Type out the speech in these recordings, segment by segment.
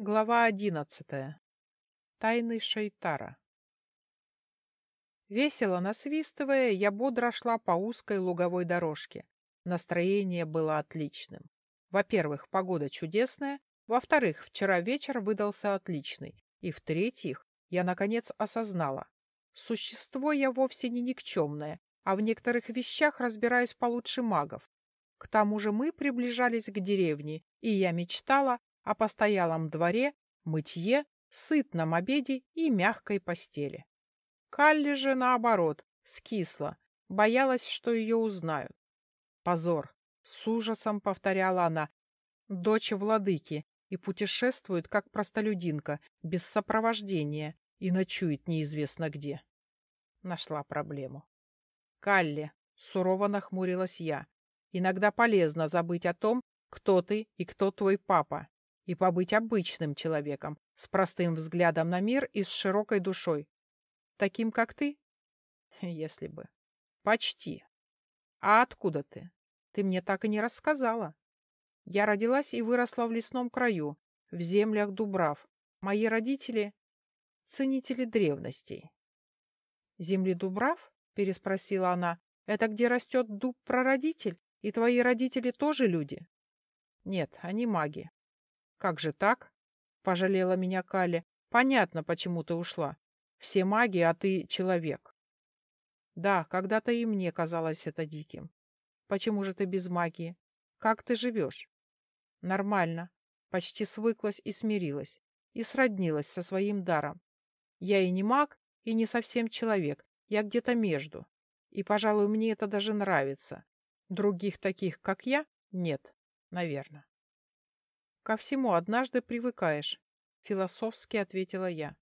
Глава одиннадцатая. Тайны Шейтара. Весело насвистывая, я бодро шла по узкой луговой дорожке. Настроение было отличным. Во-первых, погода чудесная. Во-вторых, вчера вечер выдался отличный. И в-третьих, я наконец осознала. Существо я вовсе не никчемное, а в некоторых вещах разбираюсь получше магов. К тому же мы приближались к деревне, и я мечтала о постоялом дворе, мытье, сытном обеде и мягкой постели. Калли же, наоборот, скисла, боялась, что ее узнают. Позор! С ужасом повторяла она. Дочь владыки и путешествует, как простолюдинка, без сопровождения, и ночует неизвестно где. Нашла проблему. Калли, сурово нахмурилась я. Иногда полезно забыть о том, кто ты и кто твой папа и побыть обычным человеком, с простым взглядом на мир и с широкой душой. Таким, как ты? Если бы. Почти. А откуда ты? Ты мне так и не рассказала. Я родилась и выросла в лесном краю, в землях Дубрав. Мои родители — ценители древностей. «Земли Дубрав?» — переспросила она. «Это где растет дуб-прародитель? И твои родители тоже люди?» «Нет, они маги. «Как же так?» — пожалела меня Калли. «Понятно, почему ты ушла. Все маги, а ты человек». «Да, когда-то и мне казалось это диким. Почему же ты без магии? Как ты живешь?» «Нормально. Почти свыклась и смирилась. И сроднилась со своим даром. Я и не маг, и не совсем человек. Я где-то между. И, пожалуй, мне это даже нравится. Других таких, как я, нет, наверное. Ко всему однажды привыкаешь, — философски ответила я.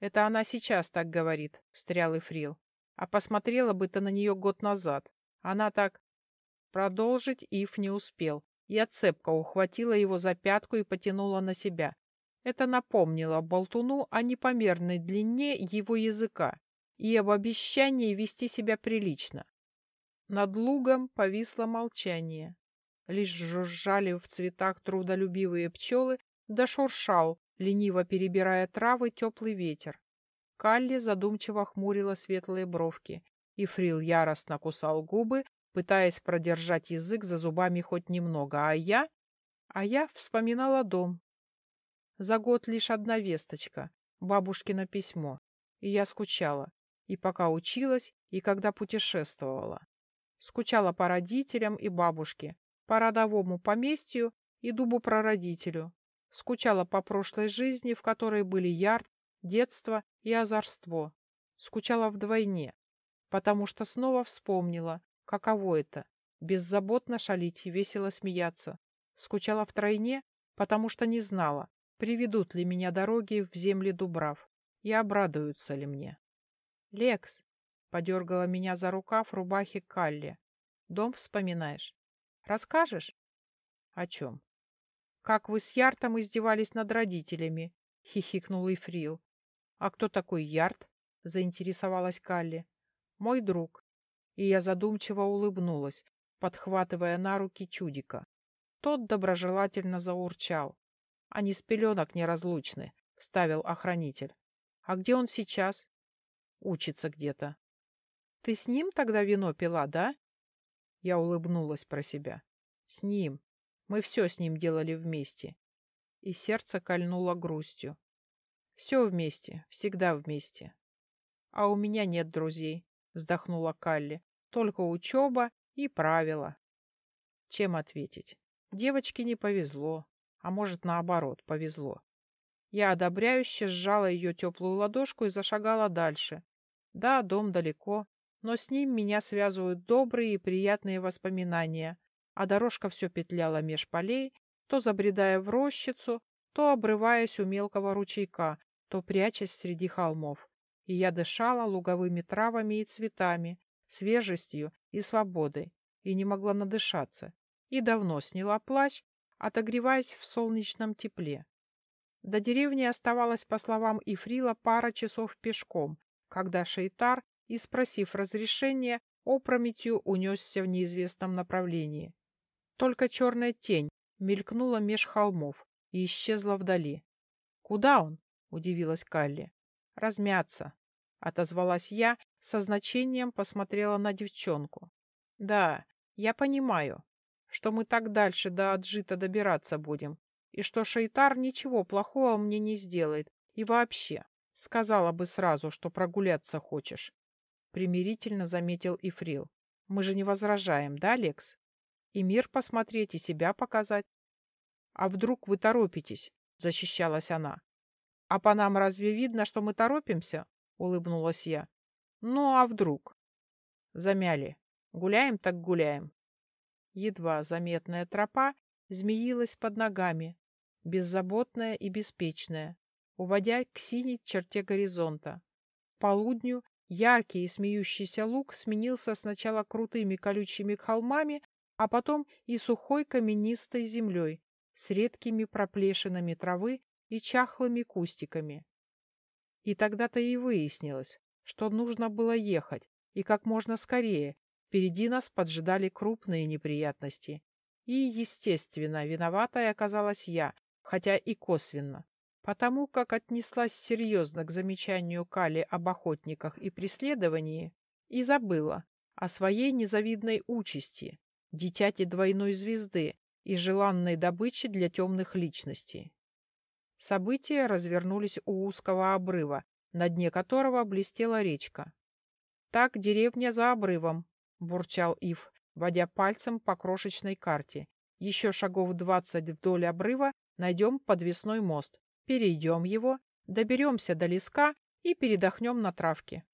Это она сейчас так говорит, — встрял Ифрил. А посмотрела бы ты на нее год назад. Она так... Продолжить Ив не успел. Я цепко ухватила его за пятку и потянула на себя. Это напомнило болтуну о непомерной длине его языка и об обещании вести себя прилично. Над лугом повисло молчание. Лишь жужжали в цветах трудолюбивые пчелы, да шуршал, лениво перебирая травы, теплый ветер. Калли задумчиво хмурила светлые бровки, и Фрил яростно кусал губы, пытаясь продержать язык за зубами хоть немного, а я... А я вспоминала дом. За год лишь одна весточка, бабушкино письмо, и я скучала, и пока училась, и когда путешествовала. Скучала по родителям и бабушке, по родовому поместью и дубу-прародителю. Скучала по прошлой жизни, в которой были ярд, детство и озорство. Скучала вдвойне, потому что снова вспомнила, каково это — беззаботно шалить и весело смеяться. Скучала втройне, потому что не знала, приведут ли меня дороги в земли Дубрав и обрадуются ли мне. «Лекс!» — подергала меня за рукав рубахи Калли. «Дом вспоминаешь?» Расскажешь? О чем? Как вы с Яртом издевались над родителями, хихикнул Ифрил. А кто такой Ярт? заинтересовалась Калли. Мой друг. И я задумчиво улыбнулась, подхватывая на руки чудика. Тот доброжелательно заурчал. Они с пеленок неразлучны, — вставил охранитель. А где он сейчас? Учится где-то. Ты с ним тогда вино пила, да? Я улыбнулась про себя. С ним. Мы все с ним делали вместе. И сердце кольнуло грустью. Все вместе, всегда вместе. А у меня нет друзей, вздохнула Калли. Только учеба и правила. Чем ответить? Девочке не повезло, а может, наоборот, повезло. Я одобряюще сжала ее теплую ладошку и зашагала дальше. Да, дом далеко, но с ним меня связывают добрые и приятные воспоминания, а дорожка все петляла меж полей, то забредая в рощицу, то обрываясь у мелкого ручейка, то прячась среди холмов. И я дышала луговыми травами и цветами, свежестью и свободой, и не могла надышаться, и давно сняла плащ, отогреваясь в солнечном тепле. До деревни оставалось, по словам Ифрила, пара часов пешком, когда Шейтар и, спросив разрешения, опрометью унесся в неизвестном направлении. Только черная тень мелькнула меж холмов и исчезла вдали. Куда он? Удивилась Калли. Размяться. Отозвалась я, со значением посмотрела на девчонку. Да, я понимаю, что мы так дальше до Аджита добираться будем, и что Шейтар ничего плохого мне не сделает, и вообще, сказала бы сразу, что прогуляться хочешь. Примирительно заметил Ифрил. Мы же не возражаем, да, Лекс? И мир посмотреть, и себя показать. А вдруг вы торопитесь? Защищалась она. А по нам разве видно, что мы торопимся? Улыбнулась я. Ну, а вдруг? Замяли. Гуляем так гуляем. Едва заметная тропа змеилась под ногами, беззаботная и беспечная, уводя к синей черте горизонта. полудню яркий и смеющийся луг сменился сначала крутыми колючими холмами, а потом и сухой каменистой землей с редкими проплешинами травы и чахлыми кустиками. И тогда-то и выяснилось, что нужно было ехать, и как можно скорее, Впереди нас поджидали крупные неприятности. И, естественно, виноватая оказалась я, хотя и косвенно. Потому как отнеслась серьезно к замечанию Кали об охотниках и преследовании и забыла о своей незавидной участи, дитяти двойной звезды и желанной добыче для темных личностей. События развернулись у узкого обрыва, на дне которого блестела речка. Так деревня за обрывом, — бурчал Ив, водя пальцем по крошечной карте. «Еще шагов двадцать вдоль обрыва найдем подвесной мост, перейдем его, доберемся до леска и передохнем на травке».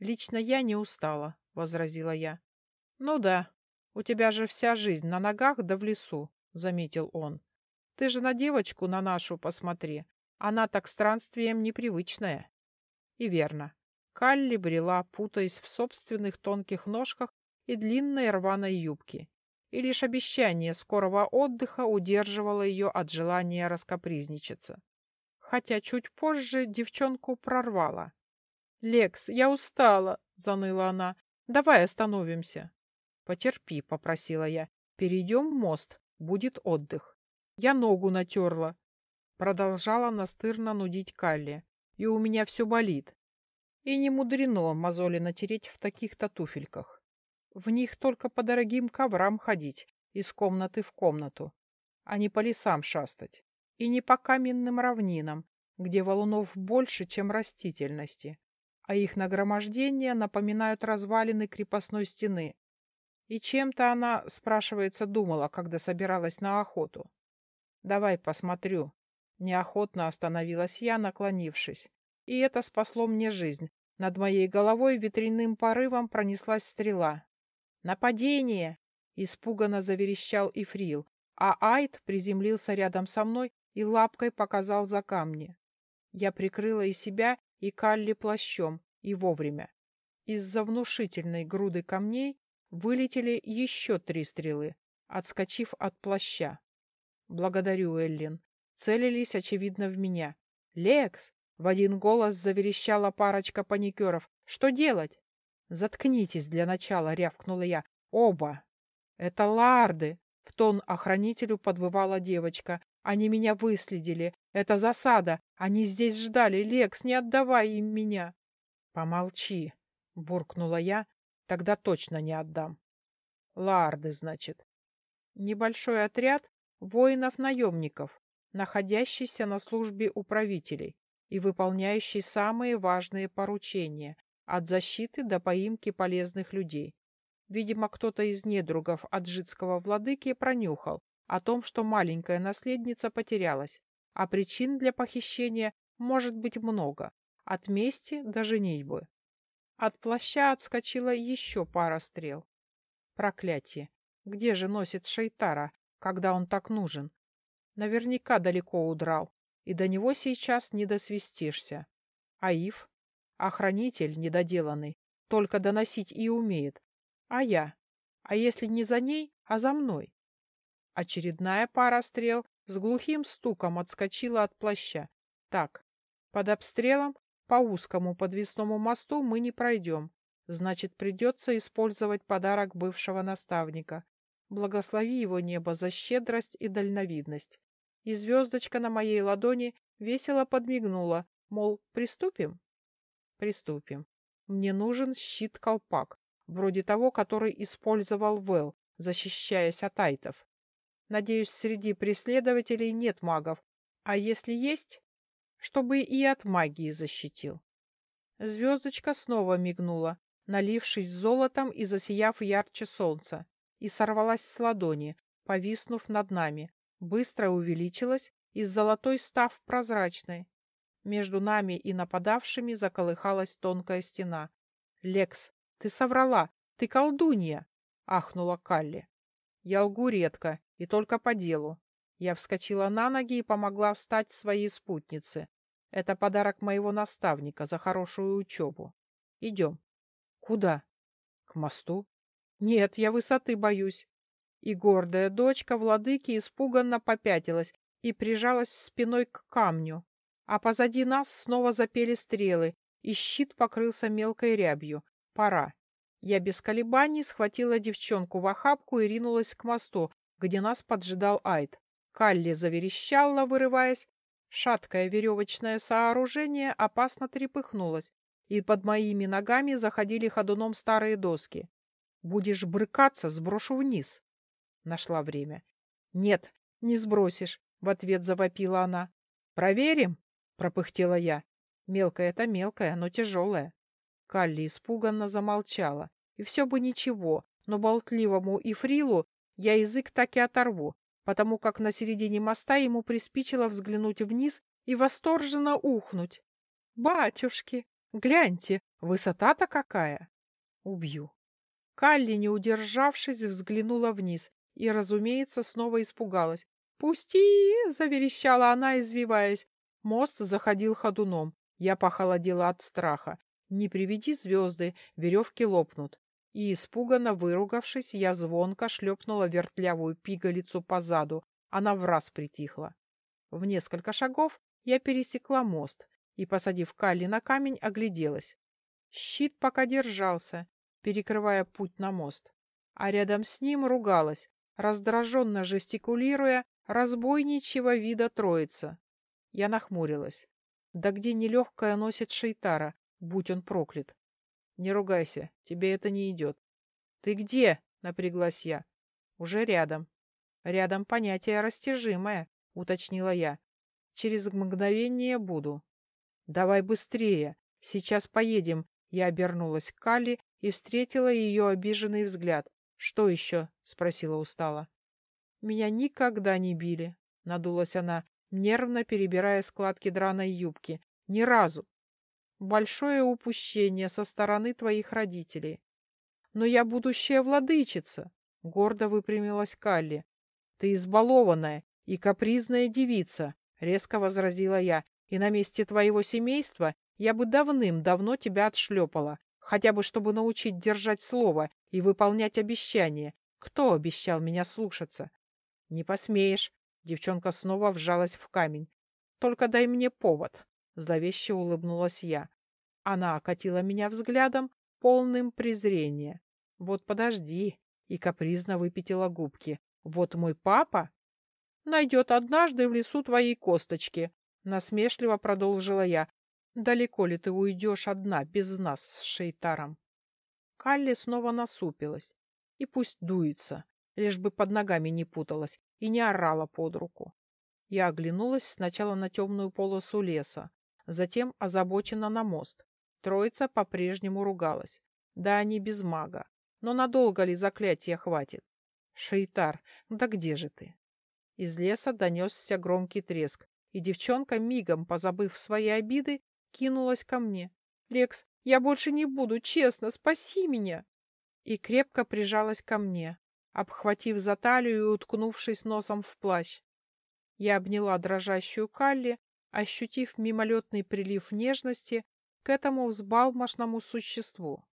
«Лично я не устала», — возразила я. «Ну да, у тебя же вся жизнь на ногах да в лесу», — заметил он. «Ты же на девочку на нашу посмотри. Она так странствием непривычная». И верно. Калли брела, путаясь в собственных тонких ножках и длинной рваной юбке. И лишь обещание скорого отдыха удерживало ее от желания раскопризничаться. Хотя чуть позже девчонку прорвало. «Лекс, я устала!» — заныла она. «Давай остановимся». «Потерпи», — попросила я. «Перейдем мост, будет отдых». «Я ногу натерла», — продолжала настырно нудить Калли. «И у меня все болит. И не мудрено мозоли натереть в таких-то туфельках. В них только по дорогим коврам ходить, из комнаты в комнату, а не по лесам шастать, и не по каменным равнинам, где валунов больше, чем растительности, а их нагромождение напоминают развалины крепостной стены. И чем-то она, спрашивается, думала, когда собиралась на охоту. «Давай посмотрю». Неохотно остановилась я, наклонившись и это спасло мне жизнь. Над моей головой ветряным порывом пронеслась стрела. «Нападение!» — испуганно заверещал Ифрил, а Айд приземлился рядом со мной и лапкой показал за камни. Я прикрыла и себя, и Калли плащом, и вовремя. Из-за внушительной груды камней вылетели еще три стрелы, отскочив от плаща. Благодарю, Эллин. Целились, очевидно, в меня. «Лекс, в один голос заверещала парочка паникеров. «Что делать?» «Заткнитесь для начала», — рявкнула я. «Оба!» «Это ларды!» — в тон охранителю подбывала девочка. «Они меня выследили. Это засада. Они здесь ждали. Лекс, не отдавай им меня!» «Помолчи!» — буркнула я. «Тогда точно не отдам». «Ларды, значит». Небольшой отряд воинов-наемников, находящийся на службе управителей и выполняющий самые важные поручения, от защиты до поимки полезных людей. Видимо, кто-то из недругов аджитского владыки пронюхал о том, что маленькая наследница потерялась, а причин для похищения может быть много, от мести до женитьбы. От плаща отскочила еще пара стрел. Проклятие! Где же носит Шейтара, когда он так нужен? Наверняка далеко удрал, и до него сейчас не досвистишься. Аиф, охранитель недоделанный, только доносить и умеет. А я? А если не за ней, а за мной? Очередная пара стрел с глухим стуком отскочила от плаща. Так, под обстрелом по узкому подвесному мосту мы не пройдем. Значит, придется использовать подарок бывшего наставника. Благослови его небо за щедрость и дальновидность и звездочка на моей ладони Весело подмигнула, мол, приступим? Приступим. Мне нужен щит-колпак, вроде того, который использовал Вэл, защищаясь от айтов. Надеюсь, среди преследователей нет магов, а если есть, чтобы и от магии защитил. Звездочка снова мигнула, налившись золотом и засияв ярче солнца, и сорвалась с ладони, повиснув над нами, быстро увеличилась и с золотой став прозрачной. Между нами и нападавшими заколыхалась тонкая стена. «Лекс, ты соврала! Ты колдунья!» — ахнула Калли. «Я лгу редко и только по делу». Я вскочила на ноги и помогла встать своей спутнице. Это подарок моего наставника за хорошую учебу. Идем. Куда? К мосту? Нет, я высоты боюсь. И гордая дочка владыки испуганно попятилась и прижалась спиной к камню. А позади нас снова запели стрелы, и щит покрылся мелкой рябью. Пора. Я без колебаний схватила девчонку в охапку и ринулась к мосту, где нас поджидал Айд. Калли заверещала, вырываясь. Шаткое веревочное сооружение опасно трепыхнулось, и под моими ногами заходили ходуном старые доски. «Будешь брыкаться, сброшу вниз». Нашла время. «Нет, не сбросишь», — в ответ завопила она. «Проверим?» — пропыхтела я. Мелкая-то мелкая, но тяжелая. Калли испуганно замолчала. И все бы ничего, но болтливому и фрилу я язык так и оторву, потому как на середине моста ему приспичило взглянуть вниз и восторженно ухнуть. «Батюшки, гляньте, высота-то какая!» «Убью!» Калли, не удержавшись, взглянула вниз и, разумеется, снова испугалась. «Пусти!» — заверещала она, извиваясь. Мост заходил ходуном. Я похолодела от страха. Не приведи звезды, веревки лопнут. И, испуганно выругавшись, я звонко шлепнула вертлявую пигалицу по заду. Она враз притихла. В несколько шагов я пересекла мост и, посадив Калли на камень, огляделась. Щит пока держался, перекрывая путь на мост. А рядом с ним ругалась, раздраженно жестикулируя, разбойничьего вида троица. Я нахмурилась. Да где нелегкая носит Шейтара, будь он проклят. Не ругайся, тебе это не идет. Ты где? Напряглась я. Уже рядом. Рядом понятие растяжимое, уточнила я. Через мгновение буду. Давай быстрее. Сейчас поедем. Я обернулась к Калли и встретила ее обиженный взгляд. Что еще? спросила устало. Меня никогда не били, надулась она нервно перебирая складки драной юбки. Ни разу. Большое упущение со стороны твоих родителей. Но я будущая владычица, — гордо выпрямилась Калли. Ты избалованная и капризная девица, — резко возразила я, и на месте твоего семейства я бы давным-давно тебя отшлепала, хотя бы чтобы научить держать слово и выполнять обещания. Кто обещал меня слушаться? Не посмеешь, Девчонка снова вжалась в камень. «Только дай мне повод», — зловеще улыбнулась я. Она окатила меня взглядом, полным презрения. «Вот подожди», — и капризно выпятила губки. «Вот мой папа найдет однажды в лесу твои косточки», — насмешливо продолжила я. «Далеко ли ты уйдешь одна, без нас, с Шейтаром?» Калли снова насупилась. И пусть дуется, лишь бы под ногами не путалась и не орала под руку. Я оглянулась сначала на темную полосу леса, затем озабоченно на мост. Троица по-прежнему ругалась. Да они без мага. Но надолго ли заклятия хватит? Шейтар, да где же ты? Из леса донесся громкий треск, и девчонка, мигом позабыв свои обиды, кинулась ко мне. «Лекс, я больше не буду, честно, спаси меня!» И крепко прижалась ко мне, обхватив за талию и уткнувшись носом в плащ. Я обняла дрожащую Калли, ощутив мимолетный прилив нежности к этому взбалмошному существу.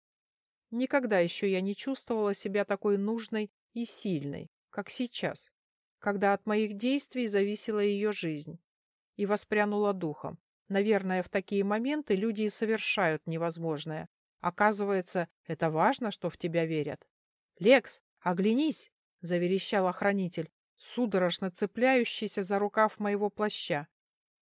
Никогда еще я не чувствовала себя такой нужной и сильной, как сейчас, когда от моих действий зависела ее жизнь. И воспрянула духом. Наверное, в такие моменты люди и совершают невозможное. Оказывается, это важно, что в тебя верят. «Лекс, «Оглянись!» — заверещал охранитель, судорожно цепляющийся за рукав моего плаща.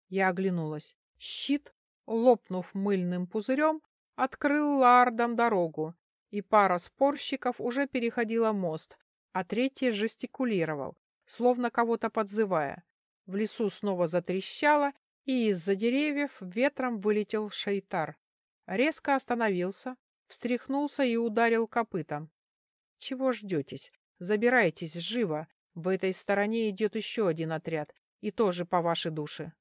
Я оглянулась. Щит, лопнув мыльным пузырем, открыл лардом дорогу, и пара спорщиков уже переходила мост, а третий жестикулировал, словно кого-то подзывая. В лесу снова затрещало, и из-за деревьев ветром вылетел шейтар. Резко остановился, встряхнулся и ударил копытом. «Чего ждетесь? Забирайтесь живо. В этой стороне идет еще один отряд, и тоже по вашей душе».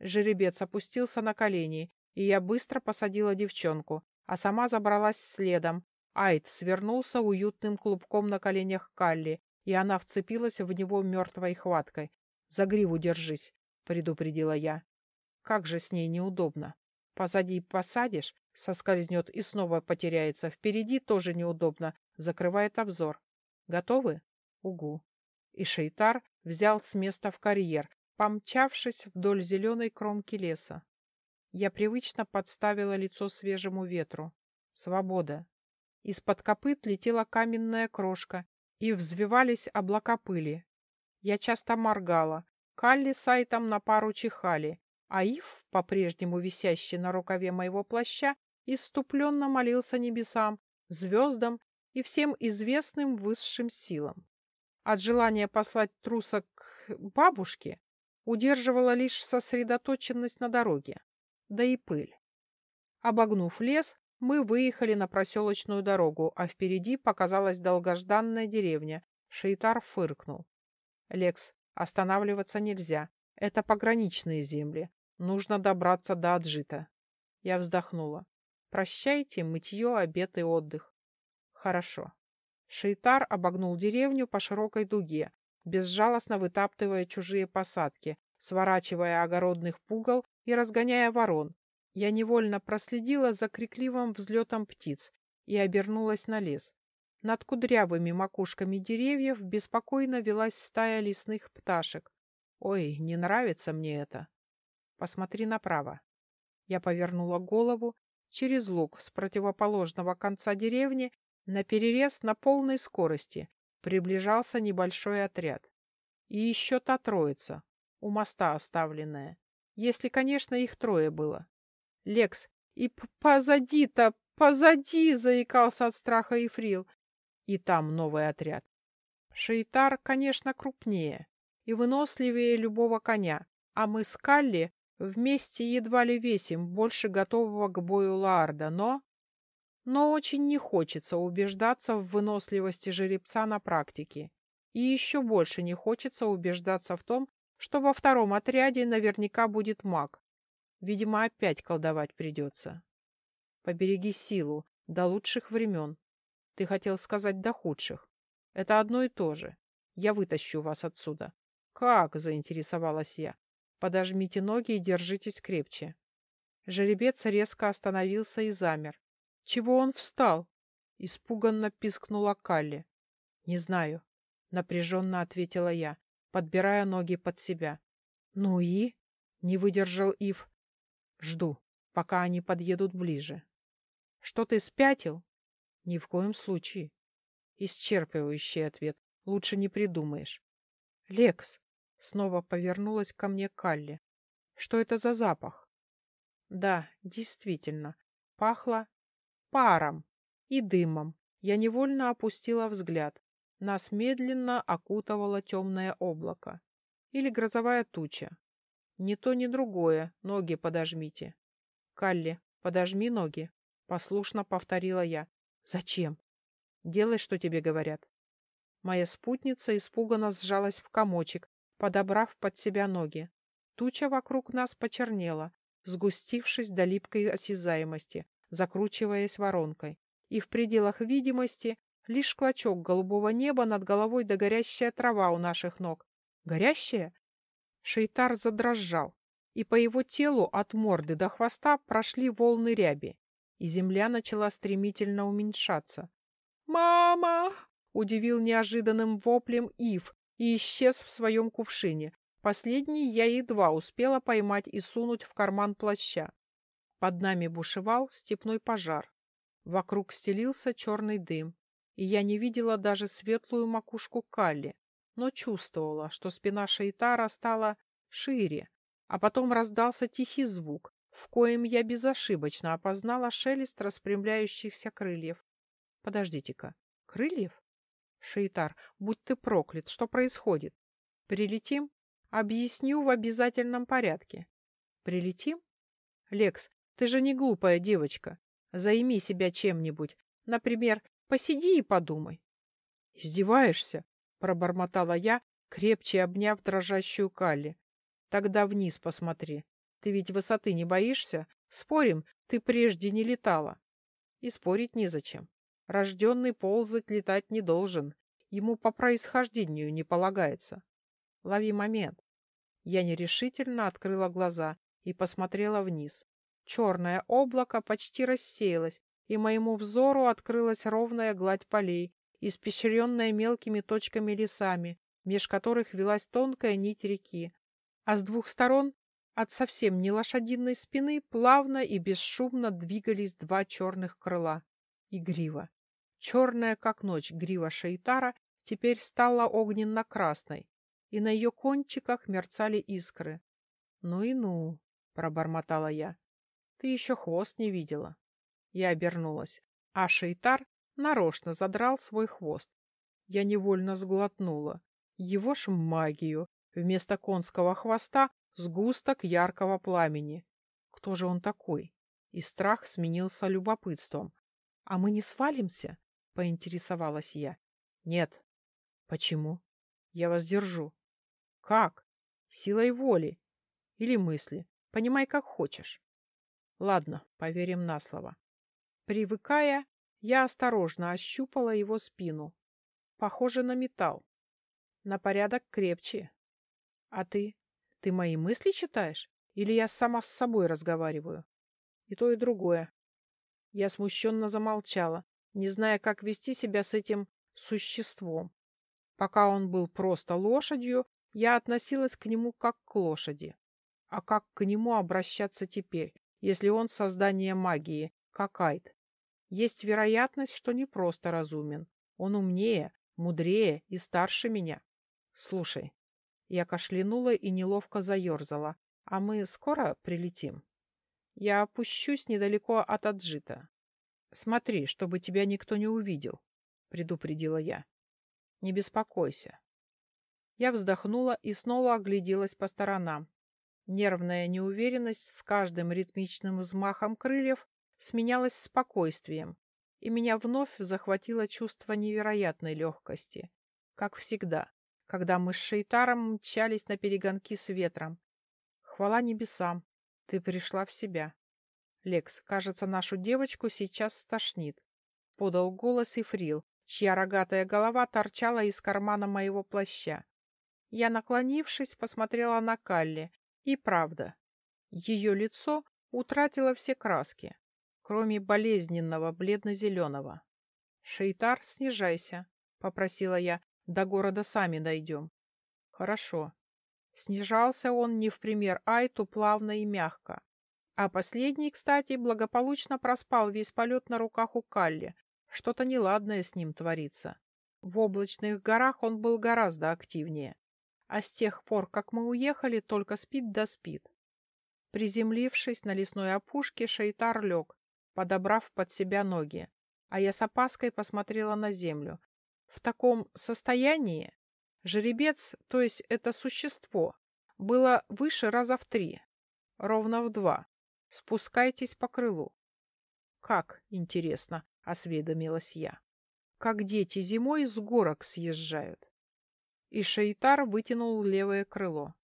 Жеребец опустился на колени, и я быстро посадила девчонку, а сама забралась следом. Айд свернулся уютным клубком на коленях Калли, и она вцепилась в него мертвой хваткой. «За гриву держись», — предупредила я. «Как же с ней неудобно. Позади посадишь, соскользнет и снова потеряется. Впереди тоже неудобно, закрывает обзор. Готовы? Угу. И Шейтар взял с места в карьер, помчавшись вдоль зеленой кромки леса. Я привычно подставила лицо свежему ветру. Свобода. Из-под копыт летела каменная крошка, и взвивались облака пыли. Я часто моргала. Калли с Айтом на пару чихали, а Ив, по-прежнему висящий на рукаве моего плаща, иступленно молился небесам, звездам и всем известным высшим силам. От желания послать труса к бабушке удерживала лишь сосредоточенность на дороге, да и пыль. Обогнув лес, мы выехали на проселочную дорогу, а впереди показалась долгожданная деревня. Шейтар фыркнул. «Лекс, останавливаться нельзя. Это пограничные земли. Нужно добраться до Аджита». Я вздохнула. «Прощайте, мытье, обед и отдых». «Хорошо». Шейтар обогнул деревню по широкой дуге, безжалостно вытаптывая чужие посадки, сворачивая огородных пугал и разгоняя ворон. Я невольно проследила за крикливым взлетом птиц и обернулась на лес. Над кудрявыми макушками деревьев беспокойно велась стая лесных пташек. Ой, не нравится мне это. Посмотри направо. Я повернула голову. Через луг с противоположного конца деревни на перерез на полной скорости приближался небольшой отряд. И еще та троица, у моста оставленная. Если, конечно, их трое было. Лекс, и позади-то, позади, заикался от страха Ефрил. И там новый отряд. Шейтар, конечно, крупнее и выносливее любого коня, а мы с Калли вместе едва ли весим больше готового к бою Лаарда, но... Но очень не хочется убеждаться в выносливости жеребца на практике. И еще больше не хочется убеждаться в том, что во втором отряде наверняка будет маг. Видимо, опять колдовать придется. Побереги силу до лучших времен. Ты хотел сказать до худших. Это одно и то же. Я вытащу вас отсюда. Как? Заинтересовалась я. Подожмите ноги и держитесь крепче. Жеребец резко остановился и замер. Чего он встал? Испуганно пискнула Калли. Не знаю, напряженно ответила я, подбирая ноги под себя. Ну и? Не выдержал Ив. Жду, пока они подъедут ближе. Что ты спятил? Ни в коем случае. Исчерпывающий ответ. Лучше не придумаешь. Лекс, снова повернулась ко мне Калли. Что это за запах? Да, действительно, пахло паром и дымом. Я невольно опустила взгляд. Нас медленно окутывало темное облако. Или грозовая туча. Ни то, ни другое. Ноги подожмите. Калли, подожми ноги. Послушно повторила я. Зачем? Делай, что тебе говорят. Моя спутница испуганно сжалась в комочек, подобрав под себя ноги. Туча вокруг нас почернела, сгустившись до липкой осязаемости, закручиваясь воронкой. И в пределах видимости лишь клочок голубого неба над головой да горящая трава у наших ног. Горящая? Шейтар задрожал, и по его телу от морды до хвоста прошли волны ряби и земля начала стремительно уменьшаться. «Мама!» — удивил неожиданным воплем Ив и исчез в своем кувшине. Последний я едва успела поймать и сунуть в карман плаща. Под нами бушевал степной пожар. Вокруг стелился черный дым, и я не видела даже светлую макушку Калли, но чувствовала, что спина Шейтара стала шире, а потом раздался тихий звук, в коем я безошибочно опознала шелест распрямляющихся крыльев. Подождите-ка, крыльев? Шейтар, будь ты проклят, что происходит? Прилетим? Объясню в обязательном порядке. Прилетим? Лекс, ты же не глупая девочка. Займи себя чем-нибудь. Например, посиди и подумай. Издеваешься? Пробормотала я, крепче обняв дрожащую Калли. Тогда вниз посмотри. Ты ведь высоты не боишься? Спорим, ты прежде не летала. И спорить незачем. Рожденный ползать летать не должен. Ему по происхождению не полагается. Лови момент. Я нерешительно открыла глаза и посмотрела вниз. Черное облако почти рассеялось, и моему взору открылась ровная гладь полей, испещренная мелкими точками лесами, меж которых велась тонкая нить реки. А с двух сторон, от совсем не лошадиной спины, плавно и бесшумно двигались два черных крыла и грива. Черная, как ночь, грива Шейтара теперь стала огненно-красной, и на ее кончиках мерцали искры. «Ну и ну!» — пробормотала я. «Ты еще хвост не видела». Я обернулась, а Шейтар нарочно задрал свой хвост. Я невольно сглотнула. Его ж магию. Вместо конского хвоста сгусток яркого пламени. Кто же он такой? И страх сменился любопытством. А мы не свалимся? поинтересовалась я. Нет. Почему? Я вас держу. Как? Силой воли. Или мысли. Понимай, как хочешь. Ладно, поверим на слово. Привыкая, я осторожно ощупала его спину. Похоже на металл. На порядок крепче. А ты? Ты мои мысли читаешь? Или я сама с собой разговариваю? И то, и другое. Я смущенно замолчала, не зная, как вести себя с этим существом. Пока он был просто лошадью, я относилась к нему как к лошади. А как к нему обращаться теперь, если он создание магии, как Айд? Есть вероятность, что не просто разумен. Он умнее, мудрее и старше меня. Слушай, я кашлянула и неловко заерзала. А мы скоро прилетим? Я опущусь недалеко от Аджита. Смотри, чтобы тебя никто не увидел, предупредила я. Не беспокойся. Я вздохнула и снова огляделась по сторонам. Нервная неуверенность с каждым ритмичным взмахом крыльев сменялась спокойствием, и меня вновь захватило чувство невероятной легкости. Как всегда, когда мы с Шейтаром мчались на перегонки с ветром. Хвала небесам, ты пришла в себя. Лекс, кажется, нашу девочку сейчас стошнит. Подал голос Ифрил, чья рогатая голова торчала из кармана моего плаща. Я, наклонившись, посмотрела на Калли, и правда, ее лицо утратило все краски, кроме болезненного бледно-зеленого. «Шейтар, снижайся», — попросила я, — «до города сами дойдем». «Хорошо». Снижался он не в пример Айту плавно и мягко. А последний, кстати, благополучно проспал весь полет на руках у Калли. Что-то неладное с ним творится. В облачных горах он был гораздо активнее а с тех пор, как мы уехали, только спит да спит. Приземлившись на лесной опушке, Шейтар лег, подобрав под себя ноги, а я с опаской посмотрела на землю. В таком состоянии жеребец, то есть это существо, было выше раза в три, ровно в два. Спускайтесь по крылу. Как, интересно, осведомилась я. Как дети зимой с горок съезжают и Шейтар вытянул левое крыло.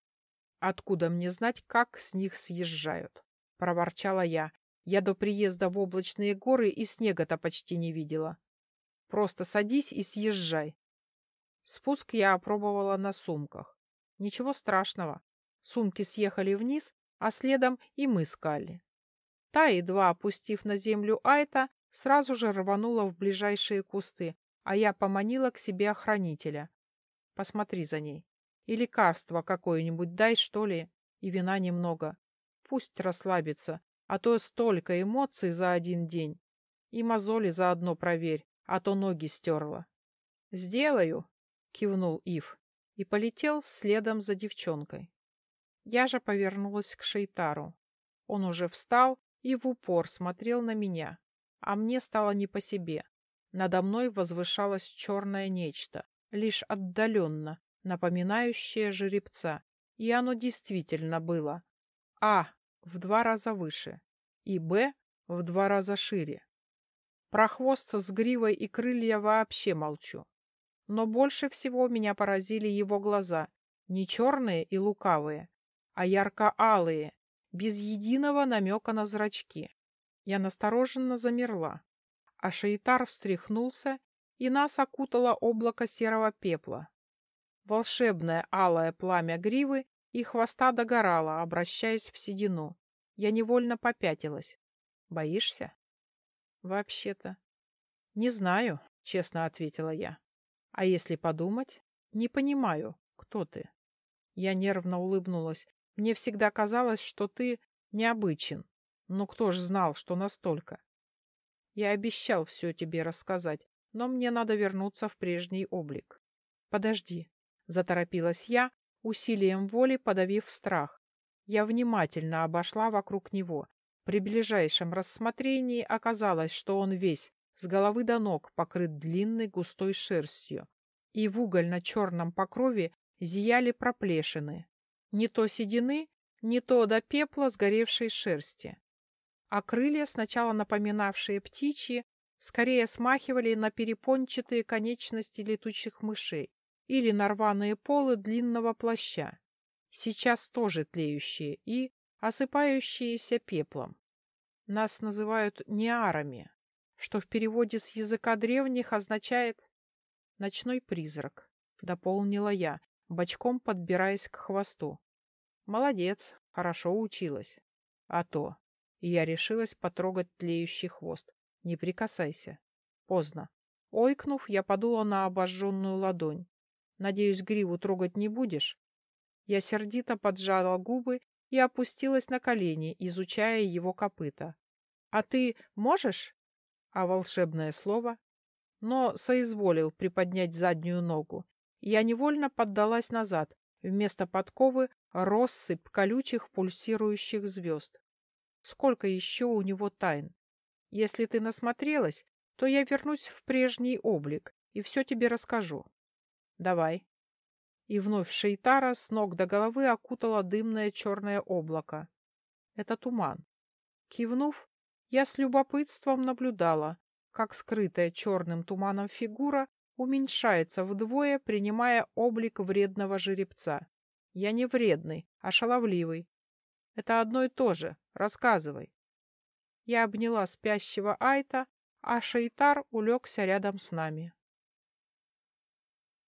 «Откуда мне знать, как с них съезжают?» — проворчала я. «Я до приезда в облачные горы и снега-то почти не видела. Просто садись и съезжай». Спуск я опробовала на сумках. Ничего страшного. Сумки съехали вниз, а следом и мы скали. Та, едва опустив на землю Айта, сразу же рванула в ближайшие кусты, а я поманила к себе охранителя. Посмотри за ней. И лекарство какое-нибудь дай, что ли, и вина немного. Пусть расслабится, а то столько эмоций за один день. И мозоли заодно проверь, а то ноги стерла. «Сделаю!» — кивнул Ив и полетел следом за девчонкой. Я же повернулась к Шейтару. Он уже встал и в упор смотрел на меня, а мне стало не по себе. Надо мной возвышалось черное нечто, лишь отдаленно, напоминающее жеребца, и оно действительно было. А в два раза выше и Б в два раза шире. Про хвост с гривой и крылья вообще молчу. Но больше всего меня поразили его глаза, не черные и лукавые, а ярко-алые, без единого намека на зрачки. Я настороженно замерла, а Шейтар встряхнулся, и нас окутало облако серого пепла. Волшебное алое пламя гривы и хвоста догорало, обращаясь в седину. Я невольно попятилась. Боишься? Вообще-то. Не знаю, честно ответила я. А если подумать, не понимаю, кто ты. Я нервно улыбнулась. Мне всегда казалось, что ты необычен. Но кто ж знал, что настолько? Я обещал все тебе рассказать, но мне надо вернуться в прежний облик. Подожди, заторопилась я, усилием воли подавив страх. Я внимательно обошла вокруг него. При ближайшем рассмотрении оказалось, что он весь, с головы до ног, покрыт длинной густой шерстью, и в угольно-черном покрове зияли проплешины. Не то седины, не то до пепла сгоревшей шерсти. А крылья, сначала напоминавшие птичьи, скорее смахивали на перепончатые конечности летучих мышей или на рваные полы длинного плаща, сейчас тоже тлеющие и осыпающиеся пеплом. Нас называют неарами, что в переводе с языка древних означает «ночной призрак», — дополнила я, бочком подбираясь к хвосту. Молодец, хорошо училась. А то. Я решилась потрогать тлеющий хвост. Не прикасайся. Поздно. Ойкнув, я подула на обожженную ладонь. Надеюсь, гриву трогать не будешь? Я сердито поджала губы и опустилась на колени, изучая его копыта. «А ты можешь?» А волшебное слово? Но соизволил приподнять заднюю ногу. Я невольно поддалась назад. Вместо подковы россыпь колючих пульсирующих звезд. Сколько еще у него тайн? Если ты насмотрелась, то я вернусь в прежний облик и все тебе расскажу. Давай. И вновь Шейтара с ног до головы окутало дымное черное облако. Это туман. Кивнув, я с любопытством наблюдала, как скрытая черным туманом фигура уменьшается вдвое, принимая облик вредного жеребца. Я не вредный, а шаловливый. Это одно и то же. Рассказывай. Я обняла спящего Айта, а Шейтар улегся рядом с нами.